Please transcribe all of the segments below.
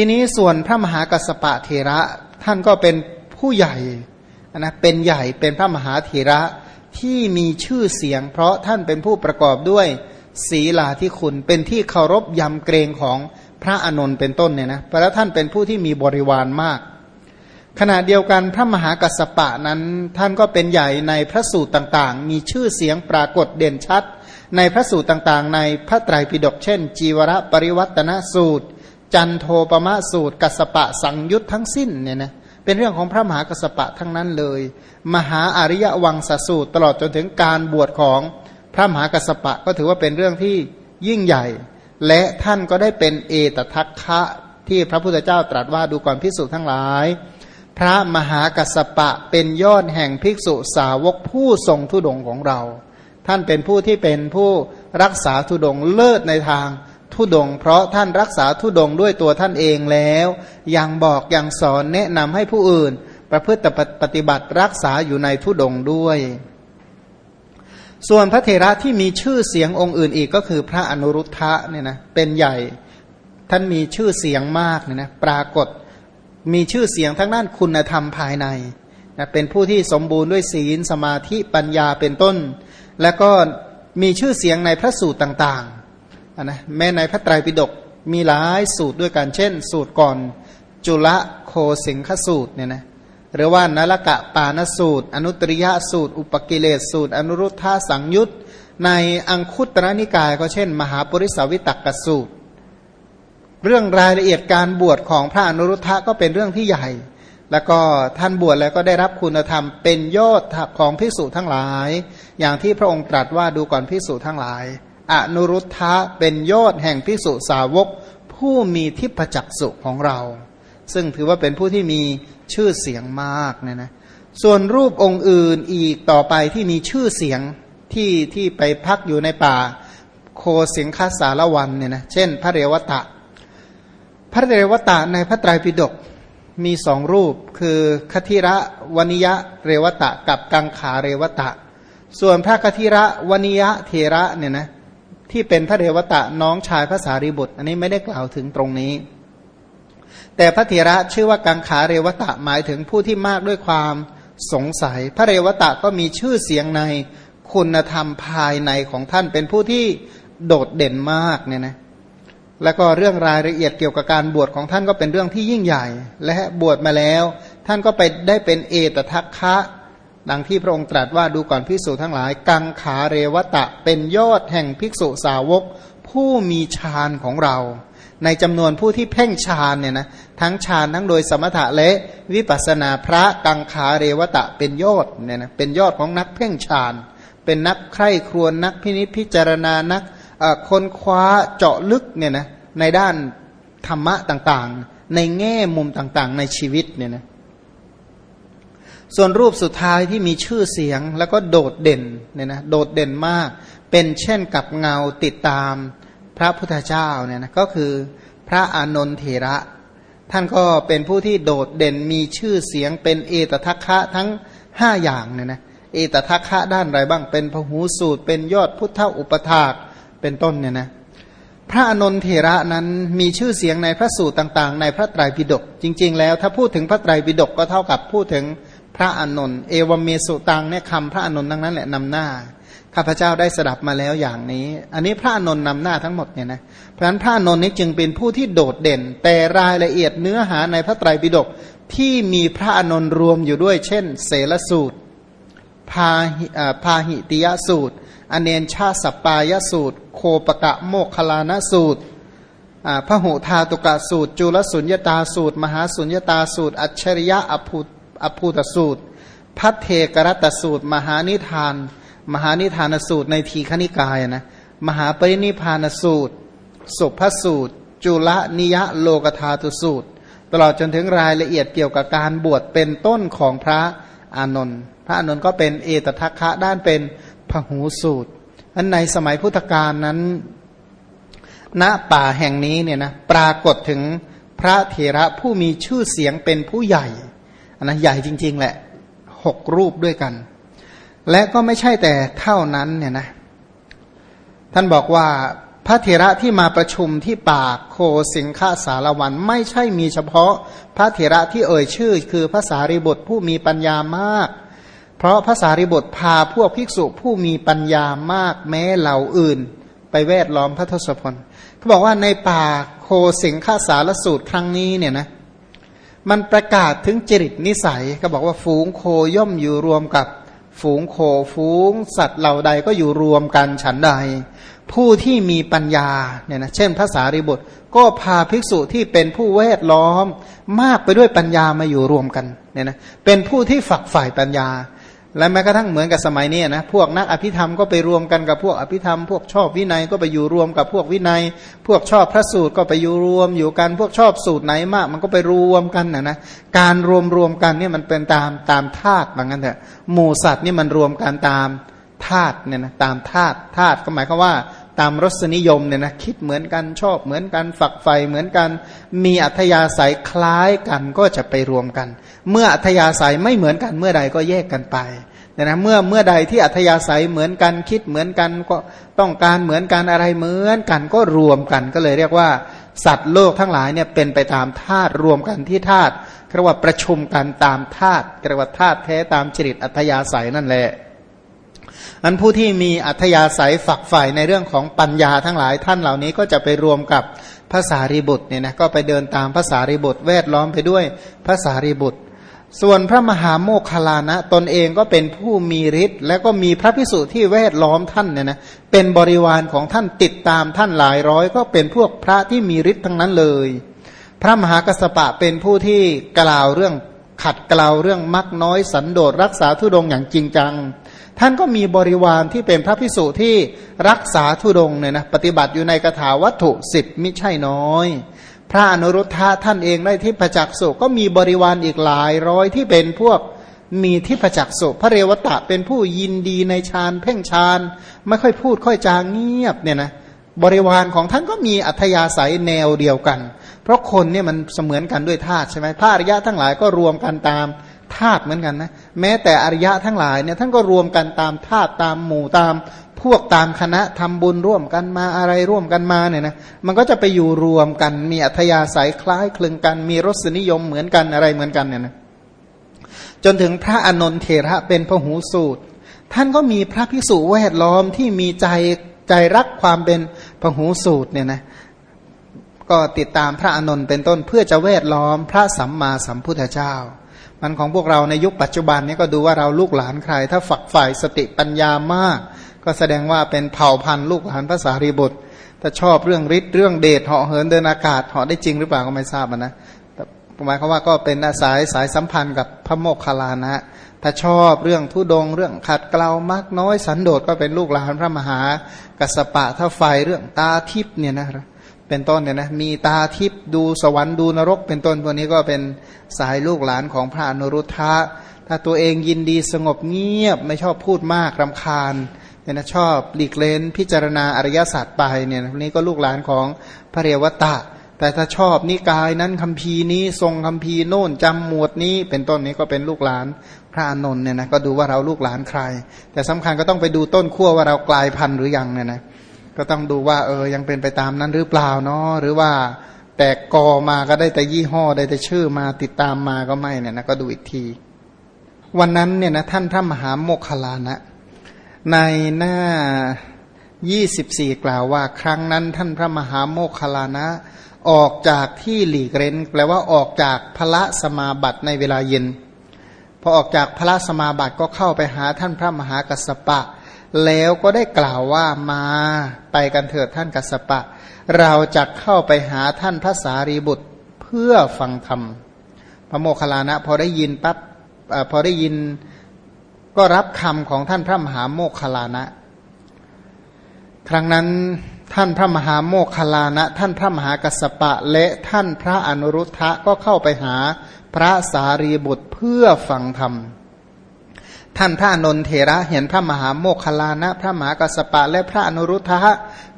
ทีนี้ส่วนพระมหากัสสปะเทระท่านก็เป็นผู้ใหญ่นะเป็นใหญ่เป็นพระมหาเถระที่มีชื่อเสียง เพราะท่านเป็นผู้ประกอบด้วยศีลาที่คุณเป็นที่เคารพยำเกรงของพระอนนท์เป็นต้นเนี่ยนะเพราะท่านเป็นผู้ที่มีบริวารมาก ขณะเดียวกันพระมหากัสสปะนั้นท่านก็เป็นใหญ่ในพระสูตรต่างๆ มีชื่อเสียงปรากฏเด่นชัด ในพระสูตรต่างๆ ในพระไตรปิฎกเช่น จีวรปริวัตนสูตร จันโทปมะสูตรกัสสปะสังยุตทั้งสิ้นเนี่ยนะเป็นเรื่องของพระมหากัสสปะทั้งนั้นเลย มหาอริยวังสสูตรตลอดจนถึงการบวชของพระมหากัสสปะก็ถือว่าเป็นเรื่องที่ยิ่งใหญ่ และท่านก็ได้เป็นเอตทัคคะที่พระพุทธเจ้าตรัสว่าดูก่อนพิสุทั้งหลาย พระมหากัสสปะเป็นยอดแห่งภิกษุสาวกผู้ทรงทุดงของเรา ท่านเป็นผู้ที่เป็นผู้รักษาทุดงเลิศในทาง ทุดง เพราะท่านรักษาทุดงด้วยตัวท่านเองแล้ว ยังบอกยังสอนแนะนำให้ผู้อื่น ประพฤติปฏิบัติรักษาอยู่ในทุดงด้วย ส่วนพระเถระที่มีชื่อเสียงองค์อื่นอีกก็คือพระอนุรุทธะเนี่ยนะเป็นใหญ่ท่านมีชื่อเสียงมากเนี่ยนะปรากฏมีชื่อเสียงทั้งด้านคุณธรรมภายในนะเป็นผู้ที่สมบูรณ์ด้วยศีลสมาธิปัญญาเป็นต้น แล้วก็มีชื่อเสียงในพระสูตรต่าง นะแม้ในพระไตรปิฎกมีหลายสูตรด้วยกันเช่น สูตรก่อน จุลโคสิงคสูตรเนี่ยนะหรือว่านลกะปานสูตร อนุตริยสูตร อุปกิเลสสูตร อนุรุทธาสังยุตในอังคุตรนิกายก็เช่น มหาปริสวิตักกสูตร เรื่องรายละเอียดการบวชของพระอนุรุทธะก็เป็นเรื่องที่ใหญ่ แล้วก็ท่านบวชแล้วก็ได้รับคุณธรรมเป็นยอดของพิสูจทั้งหลาย อย่างที่พระองค์ตรัสว่าดูก่อนพิสูจทั้งหลาย อนุรุทธะเป็นยอดแห่งพิสูจสาวก ผู้มีทิพจักสุของเรา ซึ่งถือว่าเป็นผู้ที่มีชื่อเสียงมากเนี่ยนะส่วนรูปองค์อื่นอีกต่อไปที่มีชื่อเสียงที่ที่ไปพักอยู่ในป่าโคเสียงคาสารวันเนี่ยนะเช่น พระเรวตะ พระเรวตะในพระไตรปิฎกมีสองรูปคือคทิระวนิยะเรวตะกับกังขาเรวตะ ส่วนพระคทิระวนิยะเทระเนี่ยนะ ที่เป็นพระเรวตะน้องชายพระสารีบุตร อันนี้ไม่ได้กล่าวถึงตรงนี้ แต่พระเทระชื่อว่ากังขาเรวตะหมายถึงผู้ที่มากด้วยความสงสัย พระเรวตะก็มีชื่อเสียงในคุณธรรมภายในของท่านเป็นผู้ที่โดดเด่นมากเนี่ยนะแล้วก็เรื่องรายละเอียดเกี่ยวกับการบวชของท่านก็เป็นเรื่องที่ยิ่งใหญ่ และบวชมาแล้ว ท่านก็ไปได้เป็นเอตทัคคะ ดังที่พระองค์ตรัสว่าดูก่อนภิกษุทั้งหลาย กังขาเรวตะเป็นยอดแห่งภิกษุสาวก ผู้มีฌานของเรา ในจำนวนผู้ที่เพ่งฌานเนี่ยนะทั้งฌานทั้งโดยสมถะและวิปัสนาพระกังขาเรวตะเป็นยอดเนี่ยนะเป็นยอดของนักเพ่งฌาน เป็นนักใคร่ครวญนักพินิจพิจารณานักคนคว้าเจาะลึกเนี่ยนะในด้านธรรมะต่างๆ ในแง่มุมต่างๆ ในชีวิตเนี่ยนะ ส่วนรูปสุดท้ายที่มีชื่อเสียงแล้วก็โดดเด่นเนี่ยนะโดดเด่นมาก เป็นเช่นกับเงาติดตามพระพุทธเจ้าเนี่ยนะก็คือพระอานนทเถระ ท่านก็เป็นผู้ที่โดดเด่นมีชื่อเสียงเป็นเอตทัคคะทั้งห้าอย่างเนี่ยนะเอตทัคคะด้านไรบ้าง เป็นพหูสูตร เป็นยอดพุทธอุปถากเป็นต้นเนี่ยนะพระอนนทเถระนั้นมีชื่อเสียงในพระสูตรต่าง ๆ ในพระไตรปิฎกจริง ๆ แล้ว ถ้าพูดถึงพระไตรปิฎกก็เท่ากับพูดถึง พระอนนท์เอวเมสุตังเนี่ยคำพระอนนท์ทั้งนั้นแหละนำหน้าข้าพเจ้าได้สดับมาแล้วอย่างนี้ อันนี้พระอนนท์นำหน้าทั้งหมดเนี่ยนะเพราะฉะนั้นพระอนนท์นี้จึงเป็นผู้ที่โดดเด่น แต่รายละเอียดเนื้อหาในพระไตรปิฎกที่มีพระอนนท์รวมอยู่ด้วย เช่น เสลสูตรพาพาหิติยสูตร อเนนชาสปายสูตร โคปกะโมกขลานสูตรพระหุทาตุกะสูตร จุลสุญญตาสูตร มหาสุญญตาสูตร อัจฉริยะอภู อภูตสูตร พัทเทกรตสูตร มหานิทาน มหานิทานสูตรในทีขณิกายนะมหาปรินิพานสูตรสุภสูตร จุลนิยะโลกธาตุสูตร ตลอดจนถึงรายละเอียดเกี่ยวกับการบวชเป็นต้นของพระอานนท์พระอานนท์ก็เป็นเอตทัคคะด้านเป็นพหูสูตร อันในสมัยพุทธกาลนั้น ณป่าแห่งนี้เนี่ยนะปรากฏถึงพระเถระผู้มีชื่อเสียงเป็นผู้ใหญ่ นนะใหญ่จริง ๆ แหละหกรูปด้วยกัน และก็ไม่ใช่แต่เท่านั้นเนี่ยนะ ท่านบอกว่าพระเถระที่มาประชุมที่ปากโคสิงฆาสารวันไม่ใช่มีเฉพาะพระเถระที่เอ่ยชื่อ คือภาษาริบทผู้มีปัญญามาก เพราะภาษาริบทพาพวกภิกษุผู้มีปัญญามากแม้เหล่าอื่น ไปแวดล้อมพระทศพลเขาบอกว่าในป่าโคสิงฆาสารสูตรครั้งนี้เนี่ยนะ มันประกาศถึงจริตนิสัย ก็บอกว่าฝูงโคย่อมอยู่รวมกับฝูงโคฝูงสัตว์เหล่าใดก็อยู่รวมกันฉันใด ผู้ที่มีปัญญาเนี่ยนะเช่นภาษาริบุตรก็พาภิกษุที่เป็นผู้เวทล้อม มากไปด้วยปัญญามาอยู่รวมกันเนี่ยนะเป็นผู้ที่ฝักฝ่ายปัญญา และแม้กระทั่งเหมือนกับสมัยนี้นะพวกนักอภิธรรมก็ไปรวมกันกับพวกอภิธรรม พวกชอบวินัยก็ไปอยู่รวมกับพวกวินัย พวกชอบพระสูตรก็ไปอยู่รวมอยู่กันพวกชอบสูตรไหนมาก มันก็ไปรวมกันนะนะการรวมรวมกันเนี่ยมันเป็นตามตามธาตุบางกันเถอะหมู่สัตว์นี่มันรวมกันตามธาตุเนี่ยนะตามธาตุธาตุก็หมายความว่า ตามรสนิยมเนี่ยนะคิดเหมือนกันชอบเหมือนกันฝักใฝ่เหมือนกัน มีอัธยาศัยคล้ายกันก็จะไปรวมกัน เมื่ออัธยาศัยไม่เหมือนกันเมื่อใดก็แยกกันไปนี่ยนะเมื่อเมื่อใดที่อัธยาศัยเหมือนกันคิดเหมือนกันก็ต้องการเหมือนกันอะไรเหมือนกันก็รวมกันก็เลยเรียกว่าสัตว์โลกทั้งหลายเนี่ยเป็นไปตามธาตุรวมกันที่ธาตุเรียกว่าประชุมกันตามธาตุเรียกว่าธาตุแท้ตามจริตอัธยาศัยนั่นแหละ อันผู้ที่มีอัธยาศัยฝักใฝ่ในเรื่องของปัญญาทั้งหลายท่านเหล่านี้ก็จะไปรวมกับภาษารีบุตรเนี่ยนะก็ไปเดินตามภาษารีบุตรแวดล้อมไปด้วยภาษารีบุตร ส่วนพระมหาโมคคลานะ ตนเองก็เป็นผู้มีฤทธิ์และก็มีพระพิสุที่แวดล้อมท่านเนี่ยนะเป็นบริวารของท่านติดตามท่านหลายร้อย ก็เป็นพวกพระที่มีฤทธิ์ทั้งนั้นเลย พระมหากัสปะเป็นผู้ที่กล่าวเรื่องขัดกล่าวเรื่องมักน้อยสันโดษรักษาทุดงอย่างจริงจัง ท่านก็มีบริวารที่เป็นพระพิสุที่รักษาทุดงเนี่ยนะปฏิบัติอยู่ในกถาวัตถุสิบมิใช่น้อย พระอนุรุทธะท่านเองได้ทิพจักสุก็มีบริวารอีกหลายร้อยที่เป็นพวกมีทิพจักสุพระเรวตะเป็นผู้ยินดีในฌานเพ่งฌานไม่ค่อยพูดค่อยจางเงียบเนี่ยนะบริวารของท่านก็มีอัธยาศัยแนวเดียวกัน เพราะคนเนี่ยมันเสมือนกันด้วยธาตุใช่ไหมพระอริยะทั้งหลายก็รวมกันตาม ธาตุเหมือนกันนะแม้แต่อริยะทั้งหลายเนี่ยท่านก็รวมกันตามธาตุตามหมู่ตามพวกตามคณะทำบุญร่วมกันมาอะไรร่วมกันมาเนี่ยนะมันก็จะไปอยู่รวมกันมีอัธยาศัยคล้ายคลึงกัน มีรสนิยมเหมือนกันอะไรเหมือนกันเนี่ยนะจนถึงพระอนนทเทระเป็นพระหูสูตร ท่านก็มีพระภิกษุแวดล้อมที่มีใจใจรักความเป็นพระหูสูตรเนี่ยนะก็ติดตามพระอนนท์เป็นต้นเพื่อจะแวดล้อมพระสัมมาสัมพุทธเจ้า มันของพวกเราในยุคปัจจุบันนี้ก็ดูว่าเราลูกหลานใคร ถ้าฝักฝ่ายสติปัญญามาก ก็แสดงว่าเป็นเผ่าพันธุ์ลูกหลานภาษารีบุตรถ้าชอบเรื่องฤทธิ์เรื่องเดชเหาะเหินเดินอากาศเหาะได้จริงหรือเปล่าก็ไม่ทราบนะแต่หมายความว่าก็เป็นสายสายสัมพันธ์กับพระโมคคัลลานะ ถ้าชอบเรื่องทุดงเรื่องขัดเกลามากน้อยสันโดษก็เป็นลูกหลานพระมหากัสปะถ้าไฟเรื่องตาทิพย์เนี่ยนะ เป็นต้นเนี่ยนะมีตาทิพดูสวรรค์ดูนรก เป็นต้นพวกนี้ก็เป็นสายลูกหลานของพระอนุรุทธะถ้าตัวเองยินดีสงบเงียบไม่ชอบพูดมากรำคาญเนี่ยนะชอบหลีกเล้นพิจารณาอริยศาสัจไปเนี่ยนี้ก็ลูกหลานของพระเรวตะ แต่ถ้าชอบนิกายนั้นคำพีนี้ทรงคำพีโน่นจำหมวดนี้ เป็นต้นนี้ก็เป็นลูกหลานพระอนนท์เนี่ยนะก็ดูว่าเราลูกหลานใคร แต่สำคัญก็ต้องไปดูต้นขั้วว่าเรากลายพันธุ์หรือยังเนี่ยนะ ก็ต้องดูว่าเออยังเป็นไปตามนั้นหรือเปล่าเนาะหรือว่าแตกกอมาก็ได้แต่ยี่ห้อได้แต่ชื่อมาติดตามมาก็ไม่เนี่ยนะก็ดูอีกที วันนั้นเนี่ยนะท่านพระมหาโมคคลานะ ในหน้า 24 กล่าวว่า ครั้งนั้นท่านพระมหาโมคคลานะ ออกจากที่หลีกเร้นแปลว่าออกจากพระสมาบัติในเวลาเย็นพอออกจากพระสมาบัติก็เข้าไปหาท่านพระมหากัสปะ แล้วก็ได้กล่าวว่ามาไปกันเถิดท่านกัสปะ เราจะเข้าไปหาท่านพระสารีบุตรเพื่อฟังธรรม พระโมคคัลลานะพอได้ยินปั๊บพอได้ยินก็รับคำของท่านพระมหาโมคคลานะ ครั้งนั้นท่านพระมหาโมคคลานะ ท่านพระมหากัสปะและท่านพระอนุรุทธะก็เข้าไปหาพระสารีบุตรเพื่อฟังธรรม ท่านพระนนเทระเห็นพระมหาโมคคลานะ พระมหากัสปะและพระอนุรุทธะ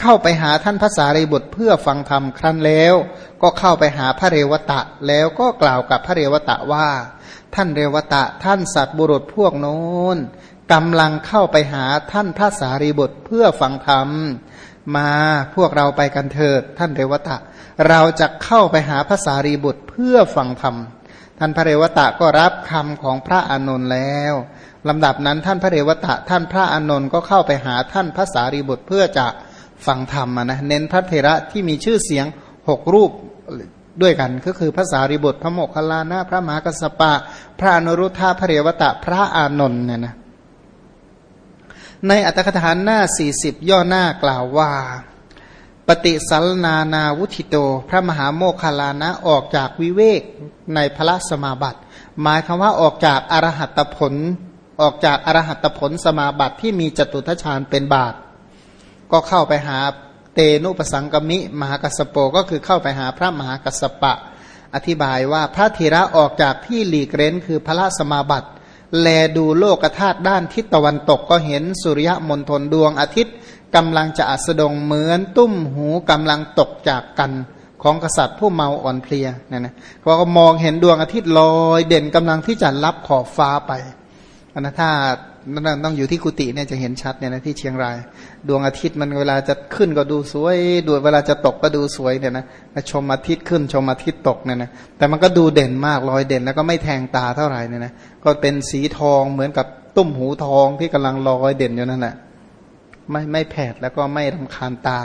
เข้าไปหาท่านพระสารีบุตรเพื่อฟังธรรมครั้นแล้ว ก็เข้าไปหาพระเรวตะแล้วก็กล่าวกับพระเรวตะว่า ท่านเรวตะท่านสัตบุรุษพวกโน้นกำลังเข้าไปหาท่านพระสารีบุตรเพื่อฟังธรรมมาพวกเราไปกันเถิดท่านเรวตะ เราจะเข้าไปหาภาษารีบุตรเพื่อฟังธรรม ท่านพระเรวตะก็รับคำของพระอานนท์แล้วลำดับนั้นท่านพระเรวตะท่านพระอานนท์ก็เข้าไปหาท่านภาษารีบุตรเพื่อจะฟังธรรมนะเน้นพระเทระที่มีชื่อเสียงหกรูปด้วยกันก็คือภาษาริบุตรพระโมคคัลลานะพระมหากัสปะ พระอนุรุทธาพระเรวตะพระอานนท์เนี่ยนะในอัตถกถานหน้า 40 ย่อหน้ากล่าวว่า ปฏิสัลนานาวุธิโต พระมหาโมคคลานะออกจากวิเวกในพระสมาบัติ หมายคำว่าออกจากอรหัตผล ออกจากอรหัตผลสมาบัติที่มีจตุทชาญเป็นบาท ก็เข้าไปหาเตนุปสังกมิ มหากัสโปก็คือเข้าไปหาพระมหากัสปะ อธิบายว่าพระธีระออกจากที่หลีกเร้นคือพระสมาบัติ แลดูโลกธาตุด้านทิศตะวันตกก็เห็นสุริยมณฑลดวงอาทิตย์ กำลังจะอัสดงเหมือนตุ้มหูกำลังตกจากกันของกษัตริย์ผู้เมาอ่อนเพลียเนี่ยนะเขาก็มองเห็นดวงอาทิตย์ลอยเด่นกำลังที่จะรับขอบฟ้าไปนะถ้าต้องอยู่ที่กุฏิเนี่ยจะเห็นชัดเนี่ยนะที่เชียงราย ดวงอาทิตย์มันเวลาจะขึ้นก็ดูสวยดูเวลาจะตกก็ดูสวยเนี่ยนะชมอาทิตย์ขึ้นชมอาทิตย์ตกเนี่ยนะแต่มันก็ดูเด่นมากลอยเด่นแล้วก็ไม่แทงตาเท่าไหร่เนี่ยนะก็เป็นสีทองเหมือนกับตุ้มหูทองที่กำลังลอยเด่นอยู่นั่นแหละ ไม่ไม่แผดแล้วก็ไม่รำคาญตา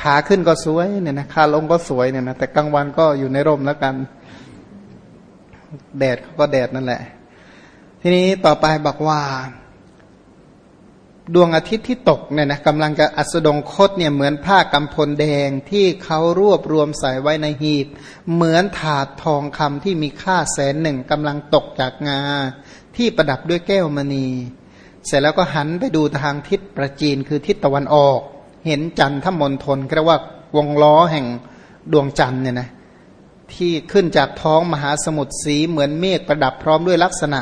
ขาขึ้นก็สวยเนี่ยนะขาลงก็สวยเนี่ยนะแต่กลางวันก็อยู่ในร่มแล้วกัน แดดเขาก็แดดนั่นแหละ ทีนี้ต่อไปบอกว่า ดวงอาทิตย์ที่ตกเนี่ยนะกำลังจะอัสดงคตเนี่ยเหมือนผ้ากำพลแดงที่เขารวบรวมใส่ไว้ในหีบ เหมือนถาดทองคำที่มีค่าแสนหนึ่งกำลังตกจากงา ที่ประดับด้วยแก้วมณี เสร็จแล้วก็หันไปดูทางทิศประจีนคือทิศตะวันออก เห็นจันทมณฑลเรียกว่าวงล้อแห่งดวงจันทร์เนี่ยนะที่ขึ้นจากท้องมหาสมุทรสีเหมือนเมฆประดับพร้อมด้วยลักษณะ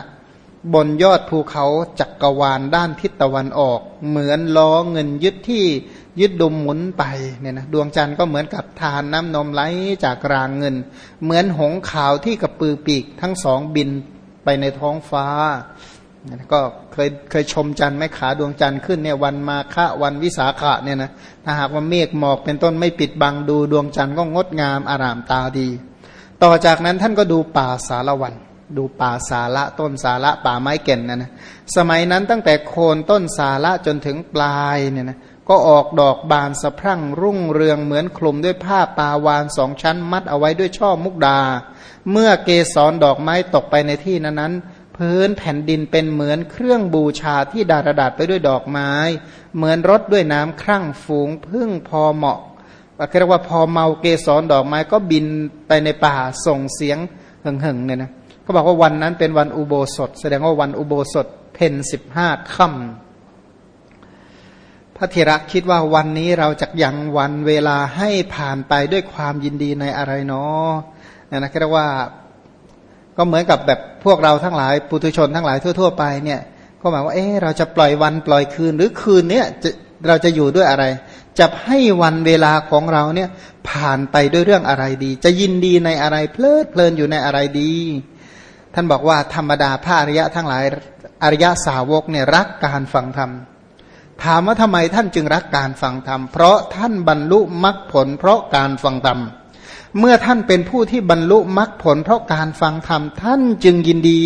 บนยอดภูเขาจักกรวาลด้านทิศตะวันออก เหมือนล้อเงินยึดที่ยึดดุมหมุนไปเนี่ยนะดวงจันทร์ก็เหมือนกับทานน้ำนมไหลจากรางเงิน เหมือนหงขาวที่กระปือปีกทั้งสองบินไปในท้องฟ้า ก็เคยเคยชมจันทร์ไม่ขาดวงจันทร์ขึ้นเนี่ยวันมาฆะวันวิสาขะเนี่ยนะถ้าหากว่าเมฆหมอกเป็นต้นไม่ปิดบังดูดวงจันทร์ก็งดงามอารามตาดี ต่อจากนั้นท่านก็ดูป่าสารวันดูป่าสาระต้นสาระป่าไม้เก่นนะนะสมัยนั้นตั้งแต่โคนต้นสาระจนถึงปลายเนี่ยนะก็ออกดอกบานสะพรั่งรุ่งเรืองเหมือนคลุมด้วยผ้าปาวานสองชั้นมัดเอาไว้ด้วยช่อมุกดา เมื่อเกสรดอกไม้ตกไปในที่นั้นนั้น พื้นแผ่นดินเป็นเหมือนเครื่องบูชาที่ดาระดาษไปด้วยดอกไม้ เหมือนรถด้วยน้ำครั่งฝูงพึ่งพอเหมาะเรียกว่าพอเมาเกสรดอกไม้ก็บินไปในป่าส่งเสียงหึ่งๆเนี่ยนะก็บอกว่าวันนั้นเป็นวันอุโบสถ แสดงว่าวันอุโบสถเพนสิบห้าค่ำพระเทระคิดว่าวันนี้เราจะยังวันเวลาให้ผ่านไปด้วยความยินดีในอะไรเนาะนะนะเรียกว่า ก็เหมือนกับแบบพวกเราทั้งหลายปุถุชนทั้งหลายทั่ว ๆ ไปเนี่ย ก็หมายว่าเออเราจะปล่อยวันปล่อยคืนหรือคืนเนี้ยจะเราจะอยู่ด้วยอะไร จะให้วันเวลาของเราเนี่ยผ่านไปด้วยเรื่องอะไรดี จะยินดีในอะไรเพลิดเพลินอยู่ในอะไรดี ท่านบอกว่าธรรมดาพระอริยะทั้งหลายอริยะสาวกเนี่ยรักการฟังธรรมถามว่าทำไมท่านจึงรักการฟังธรรม เพราะท่านบรรลุมรรคผล เพราะการฟังธรรมเเมื่อท่านเป็นผู้ที่บรรลุมรรคผลเพราะการฟังธรรมท่านจึงยินดี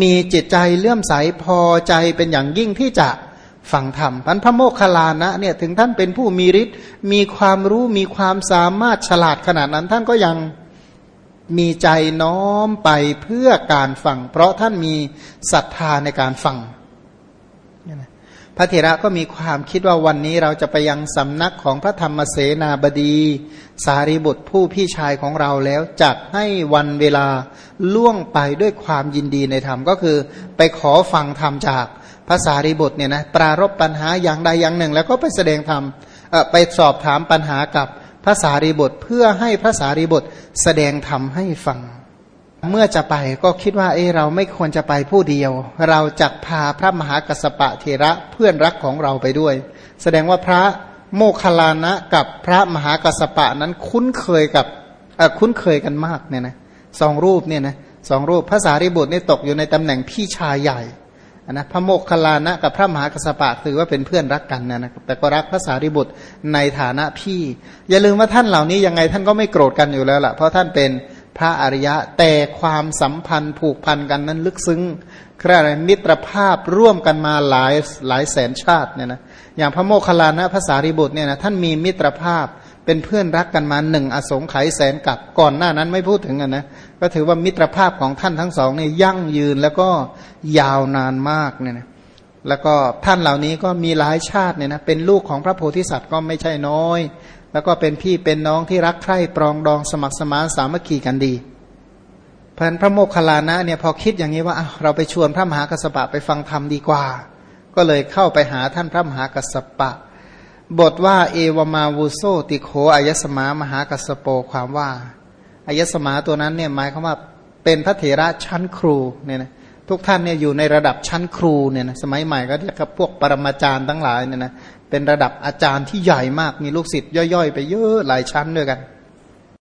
มีจิตใจเลื่อมใสพอใจเป็นอย่างยิ่งที่จะฟังธรรมพันพระโมคคัลลานะเนี่ยถึงท่านเป็นผู้มีฤทธิ์มีความรู้มีความสามารถฉลาดขนาดนั้นท่านก็ยังมีใจน้อมไปเพื่อการฟัง เพราะท่านมีศรัทธาในการฟัง พระเถระก็มีความคิดว่าวันนี้เราจะไปยังสำนักของพระธรรมเสนาบดี สารีบุตรผู้พี่ชายของเราแล้วจัดให้วันเวลาล่วงไปด้วยความยินดีในธรรมก็คือ ไปขอฟังธรรมจากพระสารีบุตรเนี่ยนะปรารบปัญหาอย่างใดอย่างหนึ่ง แล้วก็ไปแสดงธรรมไปสอบถามปัญหากับพระสารีบุตรเพื่อให้พระสารีบุตรแสดงธรรมให้ฟัง เมื่อจะไปก็คิดว่าเออเราไม่ควรจะไปผู้เดียว เราจะพาพระมหากัสปะเทระเพื่อนรักของเราไปด้วย แสดงว่าพระโมคคัลลานะกับพระมหากัสปะนั้นคุ้นเคยกับคุ้นเคยกันมากเนี่ยนะสองรูปเนี่ยนะสองรูปพระสารีบุตรนี่ตกอยู่ในตำแหน่งพี่ชายใหญ่อันนะพระโมคคัลลานะกับพระมหากัสสปะถือว่าเป็นเพื่อนรักกันนะนะแต่ก็รักพระสารีบุตรในฐานะพี่ อย่าลืมว่าท่านเหล่านี้ยังไงท่านก็ไม่โกรธกันอยู่แล้วล่ะเพราะท่านเป็น พระอริยะ แต่ความสัมพันธ์ผูกพันกันนั้นลึกซึ้งอะไรมิตรภาพร่วมกันมาหลายหลายแสนชาติเนี่ยนะอย่างพระโมคคัลลานะพระสารีบุตรเนี่ยนะท่านมีมิตรภาพเป็นเพื่อนรักกันมาหนึ่งอสงไขยแสนกับก่อนหน้านั้นไม่พูดถึงกันนะก็ถือว่ามิตรภาพของท่านทั้งสองเนี่ยยั่งยืนแล้วก็ยาวนานมากเนี่ยนะแล้วก็ท่านเหล่านี้ก็มีหลายชาติเนี่ยนะเป็นลูกของพระโพธิสัตว์ก็ไม่ใช่น้อย แล้วก็เป็นพี่เป็นน้องที่รักใคร่ปรองดองสมัครสมานสามัคคีกันดีพันพระโมคคัลลานะเนี่ยพอคิดอย่างนี้ว่าเราไปชวนพระมหากัสสปะไปฟังธรรมดีกว่า ก็เลยเข้าไปหาท่านพระมหากัสสปะ บทว่าเอวมาวูโซติโคอายสมามหากัสโปความว่าอายสมาตัวนั้นเนี่ยหมายความว่าเป็นพระเถระชั้นครูเนี่ยนะ ทุกท่านเนี่ยอยู่ในระดับชั้นครูเนี่ยนะสมัยใหม่ก็เรียกกับพวกปรมาจารย์ทั้งหลายเนี่ยนะเป็นระดับอาจารย์ที่ใหญ่มากมีลูกศิษย์ย่อยๆ ไปเยอะหลายชั้นด้วยกัน